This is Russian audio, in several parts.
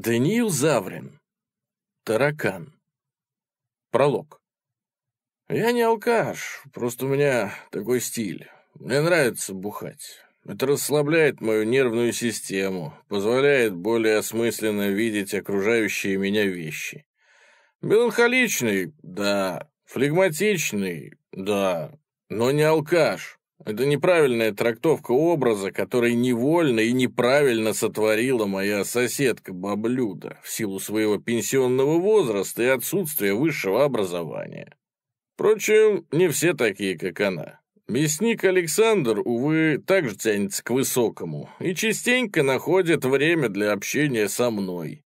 Даниил Заврин. Таракан. Пролог. Я не алкаш, просто у меня такой стиль. Мне нравится бухать. Это расслабляет мою нервную систему, позволяет более осмысленно видеть окружающие меня вещи. Меланхоличный, да. Флегматичный, да. Но не алкаш. Это неправильная трактовка образа, который невольно и неправильно сотворила моя соседка-баблюда в силу своего пенсионного возраста и отсутствия высшего образования. Впрочем, не все такие, как она. Мясник Александр, увы, также тянется к высокому и частенько находит время для общения со мной.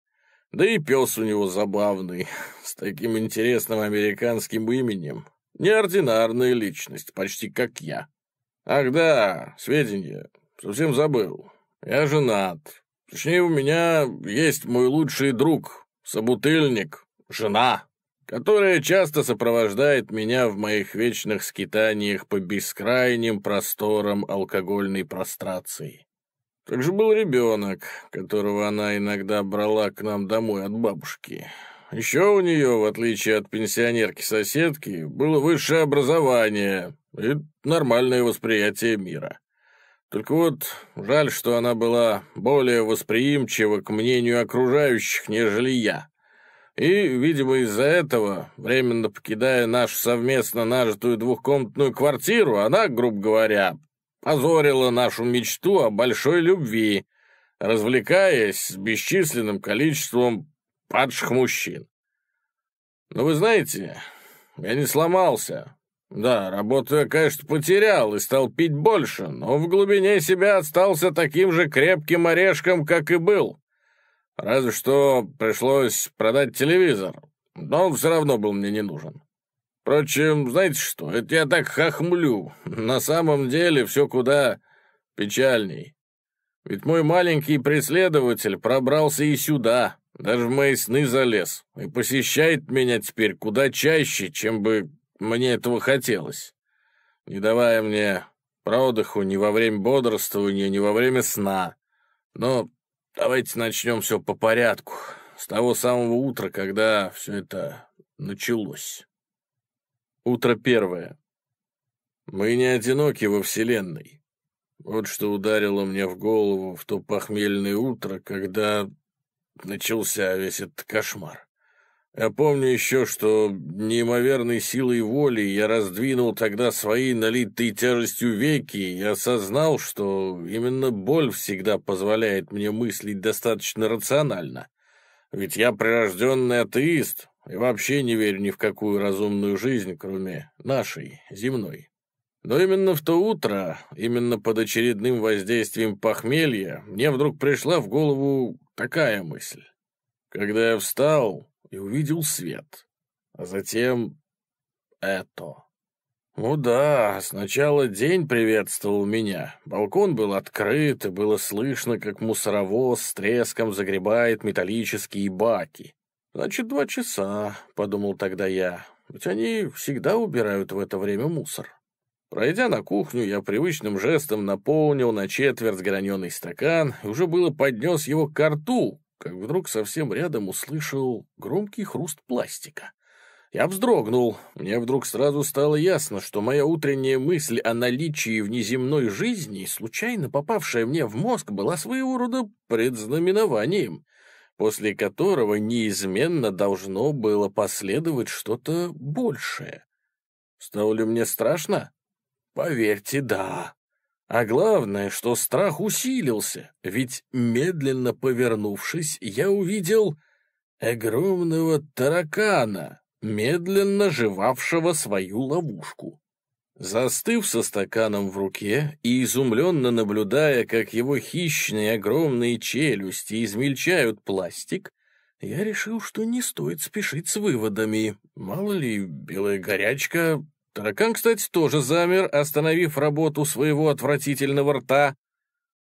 Да и пес у него забавный, с таким интересным американским именем. Неординарная личность, почти как я. Ах да, сведения, совсем забыл. Я женат. Точнее, у меня есть мой лучший друг, собутыльник, жена, которая часто сопровождает меня в моих вечных скитаниях по бескрайним просторам алкогольной прострации. Также был ребенок, которого она иногда брала к нам домой от бабушки. Еще у нее, в отличие от пенсионерки-соседки, было высшее образование и нормальное восприятие мира. Только вот жаль, что она была более восприимчива к мнению окружающих, нежели я. И, видимо, из-за этого, временно покидая нашу совместно нажитую двухкомнатную квартиру, она, грубо говоря, позорила нашу мечту о большой любви, развлекаясь с бесчисленным количеством падших мужчин. Но вы знаете, я не сломался. Да, работу конечно, потерял и стал пить больше, но в глубине себя остался таким же крепким орешком, как и был. Разве что пришлось продать телевизор, но он все равно был мне не нужен. Впрочем, знаете что, это я так хохмлю. На самом деле все куда печальней. Ведь мой маленький преследователь пробрался и сюда, даже в мои сны залез, и посещает меня теперь куда чаще, чем бы мне этого хотелось, не давая мне продыху ни во время бодрствования, ни во время сна. Но давайте начнем все по порядку, с того самого утра, когда все это началось. Утро первое. Мы не одиноки во Вселенной. Вот что ударило мне в голову в то похмельное утро, когда начался весь этот кошмар. Я помню еще, что неимоверной силой воли я раздвинул тогда свои налитые тяжестью веки и осознал, что именно боль всегда позволяет мне мыслить достаточно рационально. Ведь я прирожденный атеист, и вообще не верю ни в какую разумную жизнь, кроме нашей, земной. Но именно в то утро, именно под очередным воздействием похмелья, мне вдруг пришла в голову такая мысль. Когда я встал и увидел свет, а затем это. Ну да, сначала день приветствовал меня. Балкон был открыт, и было слышно, как мусоровоз с треском загребает металлические баки. «Значит, два часа», — подумал тогда я, «ведь они всегда убирают в это время мусор». Пройдя на кухню, я привычным жестом наполнил на четверть граненый стакан и уже было поднес его к рту, как вдруг совсем рядом услышал громкий хруст пластика. Я вздрогнул. Мне вдруг сразу стало ясно, что моя утренняя мысль о наличии внеземной жизни, случайно попавшая мне в мозг, была своего рода предзнаменованием после которого неизменно должно было последовать что-то большее. Стало ли мне страшно? Поверьте, да. А главное, что страх усилился, ведь, медленно повернувшись, я увидел огромного таракана, медленно жевавшего свою ловушку. Застыв со стаканом в руке и изумленно наблюдая, как его хищные огромные челюсти измельчают пластик, я решил, что не стоит спешить с выводами. Мало ли, белая горячка... Таракан, кстати, тоже замер, остановив работу своего отвратительного рта.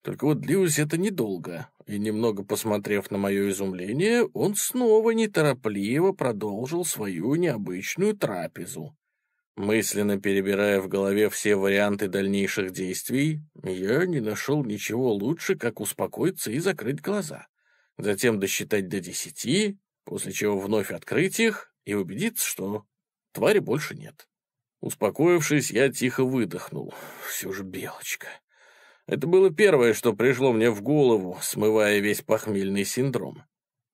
Только вот длилось это недолго, и, немного посмотрев на мое изумление, он снова неторопливо продолжил свою необычную трапезу. Мысленно перебирая в голове все варианты дальнейших действий, я не нашел ничего лучше, как успокоиться и закрыть глаза. затем досчитать до десяти, после чего вновь открыть их и убедиться, что твари больше нет. Успокоившись, я тихо выдохнул. Все же белочка. Это было первое, что пришло мне в голову, смывая весь похмельный синдром.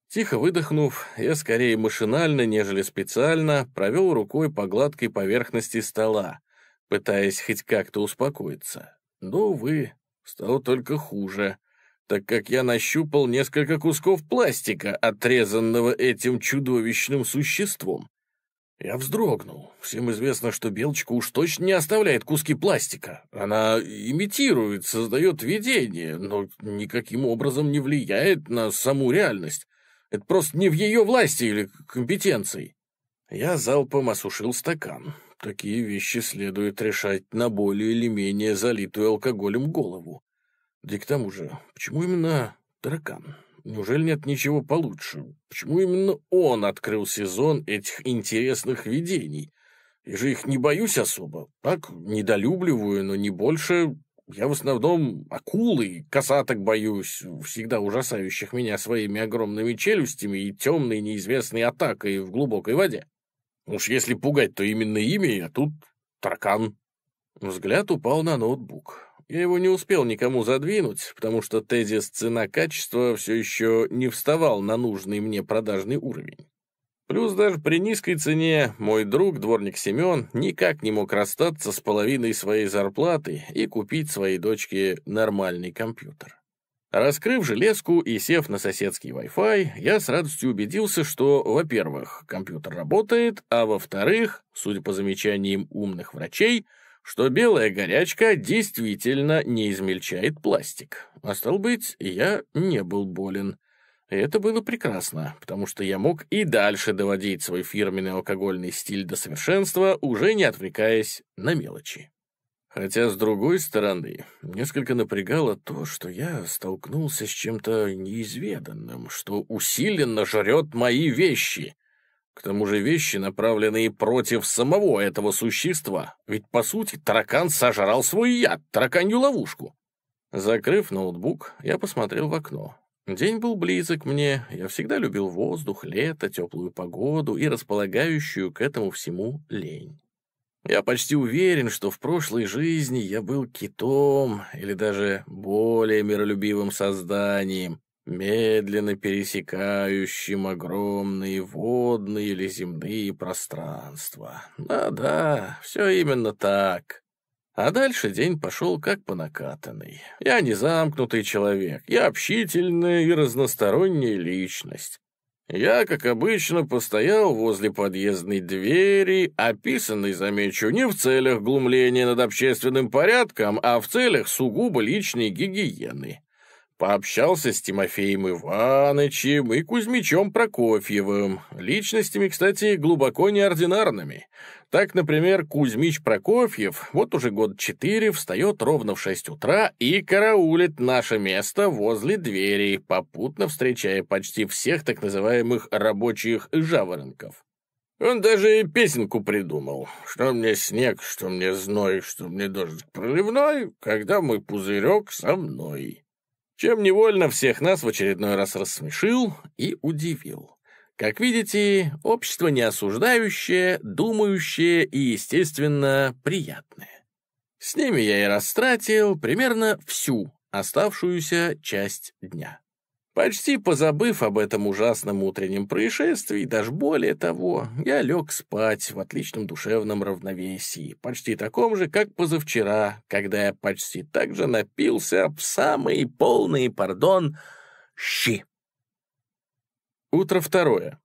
Тихо выдохнув, я скорее машинально, нежели специально, провел рукой по гладкой поверхности стола, пытаясь хоть как-то успокоиться. Но, увы, стало только хуже, так как я нащупал несколько кусков пластика, отрезанного этим чудовищным существом. Я вздрогнул. Всем известно, что белочка уж точно не оставляет куски пластика. Она имитирует, создает видение, но никаким образом не влияет на саму реальность. Это просто не в ее власти или компетенции. Я залпом осушил стакан. Такие вещи следует решать на более или менее залитую алкоголем голову. Да и к тому же, почему именно таракан? Неужели нет ничего получше? Почему именно он открыл сезон этих интересных видений? Я же их не боюсь особо. Так, недолюбливаю, но не больше. Я в основном акулы и косаток боюсь, всегда ужасающих меня своими огромными челюстями и темной неизвестной атакой в глубокой воде. Уж если пугать, то именно ими, а тут таракан. Взгляд упал на ноутбук. Я его не успел никому задвинуть, потому что тезис «цена-качество» все еще не вставал на нужный мне продажный уровень. Плюс даже при низкой цене мой друг, дворник Семен, никак не мог расстаться с половиной своей зарплаты и купить своей дочке нормальный компьютер. Раскрыв железку и сев на соседский Wi-Fi, я с радостью убедился, что, во-первых, компьютер работает, а во-вторых, судя по замечаниям умных врачей, что белая горячка действительно не измельчает пластик. А стал быть, я не был болен. И это было прекрасно, потому что я мог и дальше доводить свой фирменный алкогольный стиль до совершенства, уже не отвлекаясь на мелочи. Хотя, с другой стороны, несколько напрягало то, что я столкнулся с чем-то неизведанным, что усиленно жрет мои вещи, к тому же вещи, направленные против самого этого существа. Ведь, по сути, таракан сожрал свой яд, тараканью ловушку. Закрыв ноутбук, я посмотрел в окно. День был близок мне, я всегда любил воздух, лето, теплую погоду и располагающую к этому всему лень. Я почти уверен, что в прошлой жизни я был китом или даже более миролюбивым созданием, медленно пересекающим огромные водные или земные пространства. Да-да, все именно так. А дальше день пошел как по накатанной. Я не замкнутый человек, я общительная и разносторонняя личность. Я, как обычно, постоял возле подъездной двери, описанной, замечу, не в целях глумления над общественным порядком, а в целях сугубо личной гигиены. Пообщался с Тимофеем Иванычем и Кузьмичом Прокофьевым, личностями, кстати, глубоко неординарными. Так, например, Кузьмич Прокофьев вот уже год четыре встает ровно в шесть утра и караулит наше место возле двери, попутно встречая почти всех так называемых рабочих жаворонков. Он даже и песенку придумал. Что мне снег, что мне зной, что мне дождь проливной, когда мой пузырек со мной чем невольно всех нас в очередной раз рассмешил и удивил. Как видите, общество не осуждающее, думающее и, естественно, приятное. С ними я и растратил примерно всю оставшуюся часть дня. Почти позабыв об этом ужасном утреннем происшествии, даже более того, я лег спать в отличном душевном равновесии, почти таком же, как позавчера, когда я почти так же напился в самый полный, пардон, щи. Утро второе.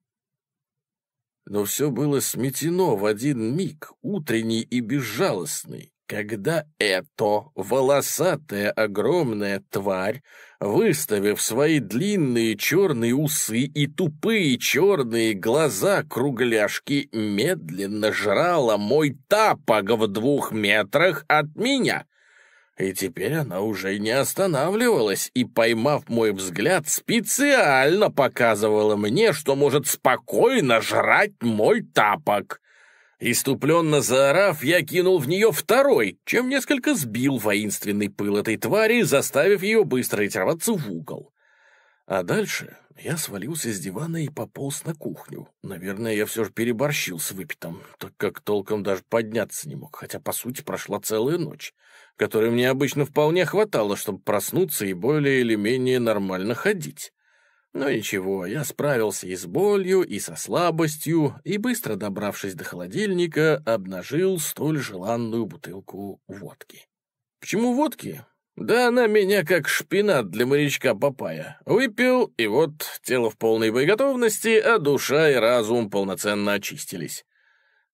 Но все было сметено в один миг, утренний и безжалостный, когда эта волосатая огромная тварь, выставив свои длинные черные усы и тупые черные глаза-кругляшки, медленно жрала мой тапок в двух метрах от меня. И теперь она уже не останавливалась и, поймав мой взгляд, специально показывала мне, что может спокойно жрать мой тапок. Иступленно заорав, я кинул в нее второй, чем несколько сбил воинственный пыл этой твари, заставив ее быстро ретироваться в угол. А дальше я свалился с дивана и пополз на кухню. Наверное, я все же переборщил с выпитым, так как толком даже подняться не мог, хотя, по сути, прошла целая ночь, которой мне обычно вполне хватало, чтобы проснуться и более или менее нормально ходить. Но ничего, я справился и с болью, и со слабостью, и, быстро добравшись до холодильника, обнажил столь желанную бутылку водки. Почему водки? Да она меня как шпинат для морячка Папая. Выпил, и вот тело в полной боеготовности, а душа и разум полноценно очистились.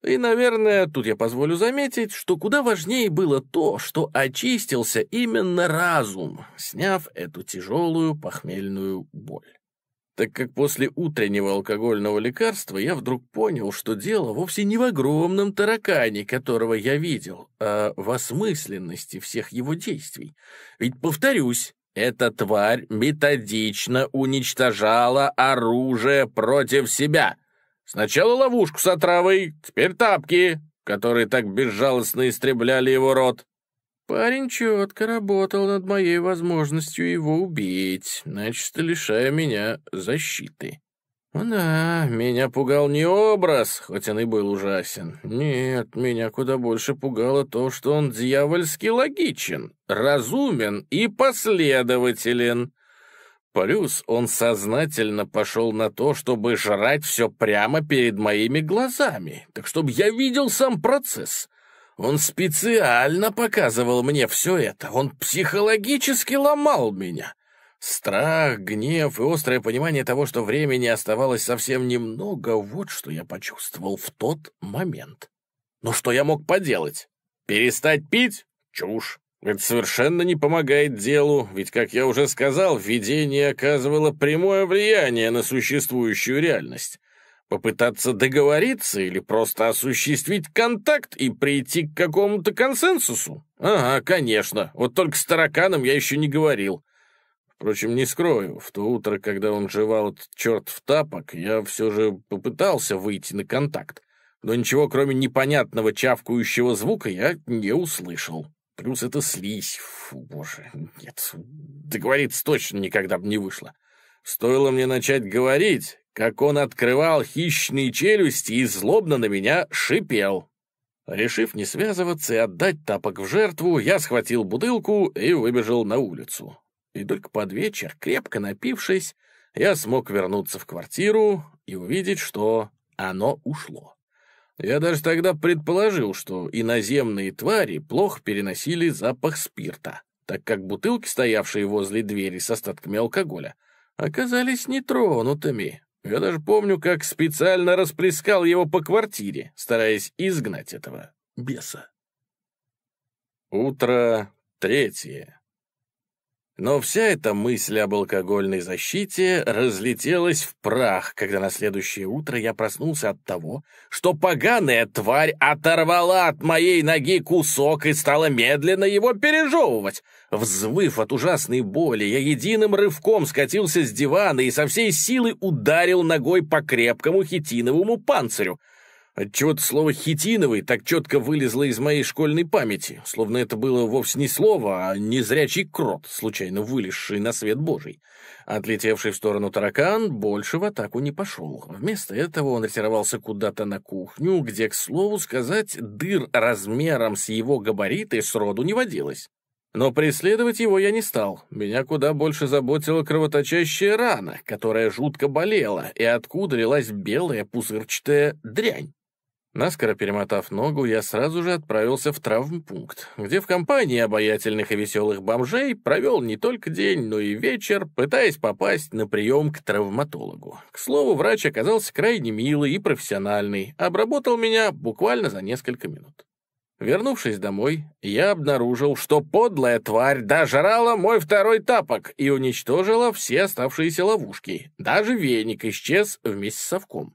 И, наверное, тут я позволю заметить, что куда важнее было то, что очистился именно разум, сняв эту тяжелую похмельную боль так как после утреннего алкогольного лекарства я вдруг понял, что дело вовсе не в огромном таракане, которого я видел, а в осмысленности всех его действий. Ведь, повторюсь, эта тварь методично уничтожала оружие против себя. Сначала ловушку с отравой, теперь тапки, которые так безжалостно истребляли его рот. Парень четко работал над моей возможностью его убить, начисто лишая меня защиты. Да, меня пугал не образ, хоть он и был ужасен. Нет, меня куда больше пугало то, что он дьявольски логичен, разумен и последователен. Плюс он сознательно пошел на то, чтобы жрать все прямо перед моими глазами, так чтобы я видел сам процесс — он специально показывал мне все это. Он психологически ломал меня. Страх, гнев и острое понимание того, что времени оставалось совсем немного, вот что я почувствовал в тот момент. Но что я мог поделать? Перестать пить? Чушь. Это совершенно не помогает делу, ведь, как я уже сказал, видение оказывало прямое влияние на существующую реальность. Попытаться договориться или просто осуществить контакт и прийти к какому-то консенсусу? Ага, конечно. Вот только с тараканом я еще не говорил. Впрочем, не скрою, в то утро, когда он жевал этот черт в тапок, я все же попытался выйти на контакт. Но ничего, кроме непонятного чавкающего звука, я не услышал. Плюс это слизь. Фу, боже, нет, договориться точно никогда бы не вышло. Стоило мне начать говорить, как он открывал хищные челюсти и злобно на меня шипел. Решив не связываться и отдать тапок в жертву, я схватил бутылку и выбежал на улицу. И только под вечер, крепко напившись, я смог вернуться в квартиру и увидеть, что оно ушло. Я даже тогда предположил, что иноземные твари плохо переносили запах спирта, так как бутылки, стоявшие возле двери с остатками алкоголя, оказались нетронутыми, я даже помню, как специально расплескал его по квартире, стараясь изгнать этого беса. Утро третье. Но вся эта мысль об алкогольной защите разлетелась в прах, когда на следующее утро я проснулся от того, что поганая тварь оторвала от моей ноги кусок и стала медленно его пережевывать. Взвыв от ужасной боли, я единым рывком скатился с дивана и со всей силы ударил ногой по крепкому хитиновому панцирю. Отчего-то слово «хитиновый» так четко вылезло из моей школьной памяти, словно это было вовсе не слово, а незрячий крот, случайно вылезший на свет божий. Отлетевший в сторону таракан больше в атаку не пошел. Вместо этого он ретировался куда-то на кухню, где, к слову сказать, дыр размером с его габариты сроду не водилось. Но преследовать его я не стал. Меня куда больше заботила кровоточащая рана, которая жутко болела, и откуда лилась белая пузырчатая дрянь. Наскоро перемотав ногу, я сразу же отправился в травмпункт, где в компании обаятельных и веселых бомжей провел не только день, но и вечер, пытаясь попасть на прием к травматологу. К слову, врач оказался крайне милый и профессиональный, обработал меня буквально за несколько минут. Вернувшись домой, я обнаружил, что подлая тварь дожрала мой второй тапок и уничтожила все оставшиеся ловушки. Даже веник исчез вместе с совком.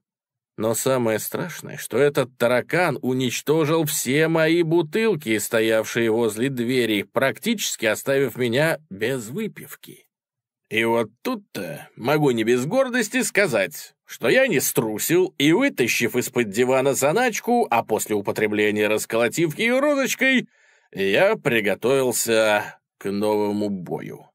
Но самое страшное, что этот таракан уничтожил все мои бутылки, стоявшие возле двери, практически оставив меня без выпивки. И вот тут-то могу не без гордости сказать, что я не струсил и, вытащив из-под дивана заначку, а после употребления расколотив ее розочкой, я приготовился к новому бою.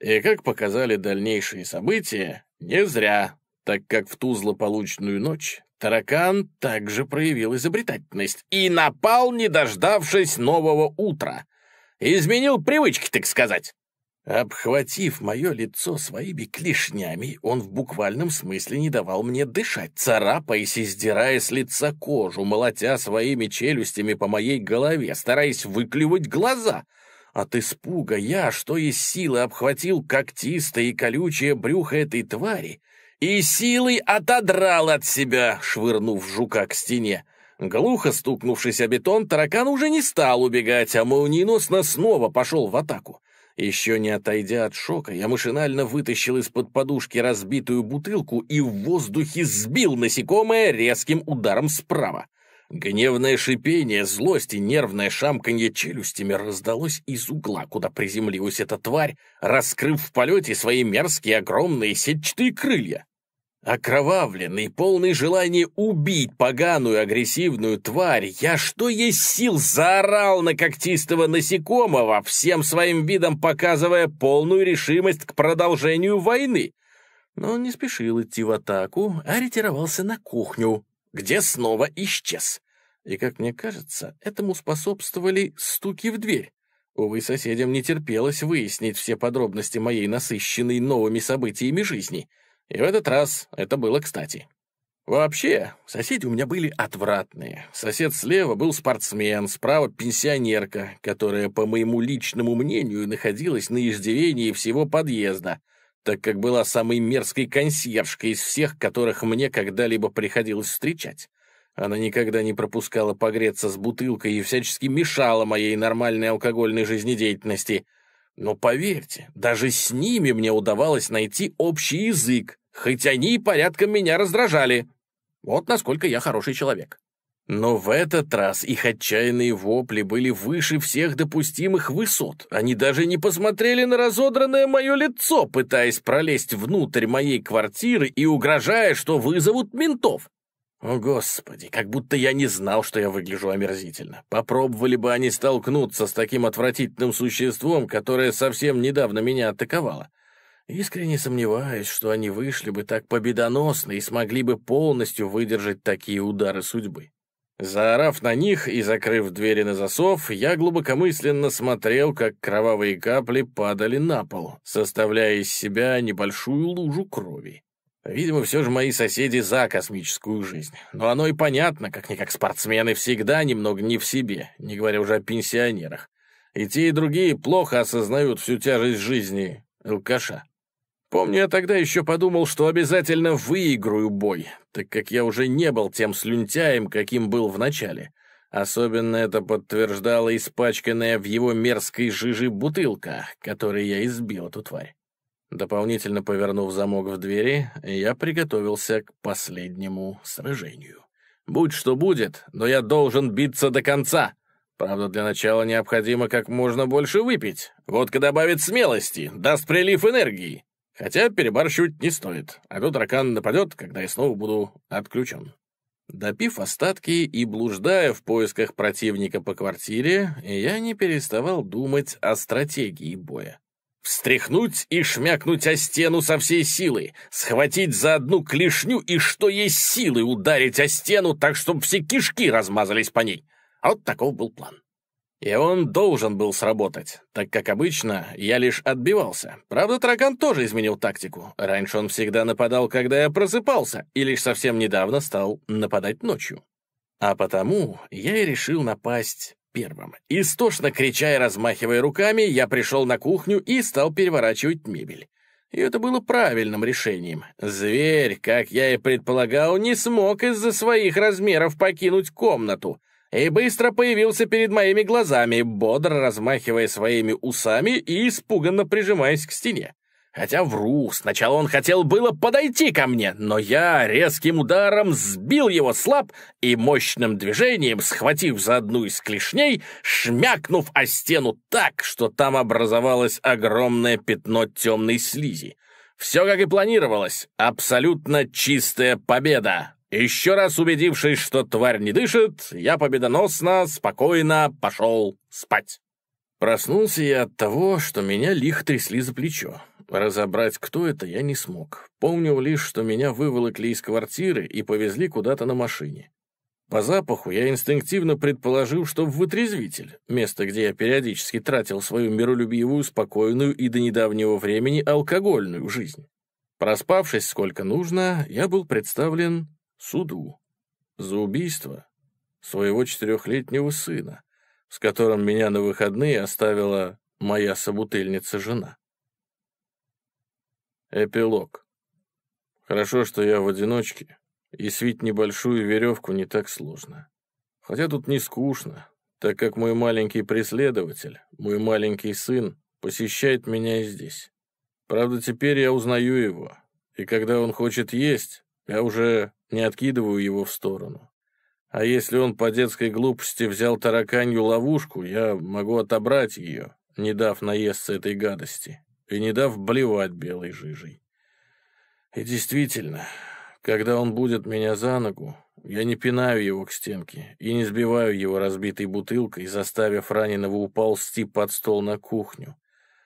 И, как показали дальнейшие события, не зря, так как в ту злополучную ночь таракан также проявил изобретательность и напал, не дождавшись нового утра. Изменил привычки, так сказать. Обхватив мое лицо своими клешнями, он в буквальном смысле не давал мне дышать, царапаясь и сдирая с лица кожу, молотя своими челюстями по моей голове, стараясь выклювать глаза — от испуга я, что из силы, обхватил когтистое и колючее брюхо этой твари и силой отодрал от себя, швырнув жука к стене. Глухо стукнувшись о бетон, таракан уже не стал убегать, а молниеносно снова пошел в атаку. Еще не отойдя от шока, я машинально вытащил из-под подушки разбитую бутылку и в воздухе сбил насекомое резким ударом справа. Гневное шипение, злость и нервное шамканье челюстями раздалось из угла, куда приземлилась эта тварь, раскрыв в полете свои мерзкие огромные сетчатые крылья. Окровавленный, полный желания убить поганую агрессивную тварь, я что есть сил заорал на когтистого насекомого, всем своим видом показывая полную решимость к продолжению войны. Но он не спешил идти в атаку, а ретировался на кухню, где снова исчез. И, как мне кажется, этому способствовали стуки в дверь. Увы, соседям не терпелось выяснить все подробности моей насыщенной новыми событиями жизни. И в этот раз это было кстати. Вообще, соседи у меня были отвратные. Сосед слева был спортсмен, справа пенсионерка, которая, по моему личному мнению, находилась на иждивении всего подъезда, так как была самой мерзкой консьержкой из всех, которых мне когда-либо приходилось встречать. Она никогда не пропускала погреться с бутылкой и всячески мешала моей нормальной алкогольной жизнедеятельности. Но поверьте, даже с ними мне удавалось найти общий язык, хоть они и порядком меня раздражали. Вот насколько я хороший человек. Но в этот раз их отчаянные вопли были выше всех допустимых высот. Они даже не посмотрели на разодранное мое лицо, пытаясь пролезть внутрь моей квартиры и угрожая, что вызовут ментов. О, Господи, как будто я не знал, что я выгляжу омерзительно. Попробовали бы они столкнуться с таким отвратительным существом, которое совсем недавно меня атаковало. Искренне сомневаюсь, что они вышли бы так победоносно и смогли бы полностью выдержать такие удары судьбы. Заорав на них и закрыв двери на засов, я глубокомысленно смотрел, как кровавые капли падали на пол, составляя из себя небольшую лужу крови. Видимо, все же мои соседи за космическую жизнь. Но оно и понятно, как-никак спортсмены всегда немного не в себе, не говоря уже о пенсионерах. И те, и другие плохо осознают всю тяжесть жизни алкаша. Помню, я тогда еще подумал, что обязательно выиграю бой, так как я уже не был тем слюнтяем, каким был в начале. Особенно это подтверждала испачканная в его мерзкой жиже бутылка, которой я избил эту тварь. Дополнительно повернув замок в двери, я приготовился к последнему сражению. Будь что будет, но я должен биться до конца. Правда, для начала необходимо как можно больше выпить. Водка добавит смелости, даст прилив энергии. Хотя перебарщивать не стоит, а то таракан нападет, когда я снова буду отключен. Допив остатки и блуждая в поисках противника по квартире, я не переставал думать о стратегии боя. Встряхнуть и шмякнуть о стену со всей силы, схватить за одну клешню и что есть силы ударить о стену так, чтобы все кишки размазались по ней. Вот таков был план. И он должен был сработать, так как обычно я лишь отбивался. Правда, Траган тоже изменил тактику. Раньше он всегда нападал, когда я просыпался, и лишь совсем недавно стал нападать ночью. А потому я и решил напасть первым. Истошно крича и размахивая руками, я пришел на кухню и стал переворачивать мебель. И это было правильным решением. Зверь, как я и предполагал, не смог из-за своих размеров покинуть комнату и быстро появился перед моими глазами, бодро размахивая своими усами и испуганно прижимаясь к стене. Хотя вру, сначала он хотел было подойти ко мне, но я резким ударом сбил его слаб и мощным движением, схватив за одну из клешней, шмякнув о стену так, что там образовалось огромное пятно темной слизи. Все как и планировалось, абсолютно чистая победа. Еще раз убедившись, что тварь не дышит, я победоносно, спокойно пошел спать. Проснулся я от того, что меня лихо трясли за плечо. Разобрать, кто это, я не смог. Помнил лишь, что меня выволокли из квартиры и повезли куда-то на машине. По запаху я инстинктивно предположил, что в вытрезвитель, место, где я периодически тратил свою миролюбивую, спокойную и до недавнего времени алкогольную жизнь. Проспавшись сколько нужно, я был представлен суду за убийство своего четырехлетнего сына, с которым меня на выходные оставила моя собутыльница-жена. Эпилог. Хорошо, что я в одиночке, и свить небольшую веревку не так сложно. Хотя тут не скучно, так как мой маленький преследователь, мой маленький сын, посещает меня и здесь. Правда, теперь я узнаю его, и когда он хочет есть, я уже не откидываю его в сторону. А если он по детской глупости взял тараканью ловушку, я могу отобрать ее, не дав наесться этой гадости и не дав блевать белой жижей. И действительно, когда он будет меня за ногу, я не пинаю его к стенке и не сбиваю его разбитой бутылкой, заставив раненого уползти под стол на кухню,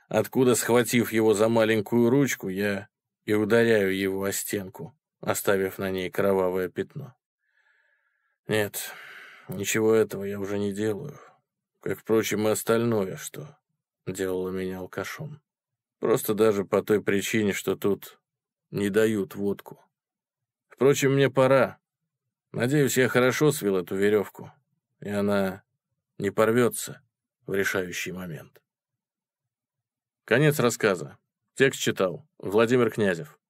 откуда, схватив его за маленькую ручку, я и ударяю его о стенку, оставив на ней кровавое пятно. Нет, ничего этого я уже не делаю, как, впрочем, и остальное, что делало меня алкашом. Просто даже по той причине, что тут не дают водку. Впрочем, мне пора. Надеюсь, я хорошо свел эту веревку, и она не порвется в решающий момент. Конец рассказа. Текст читал Владимир Князев.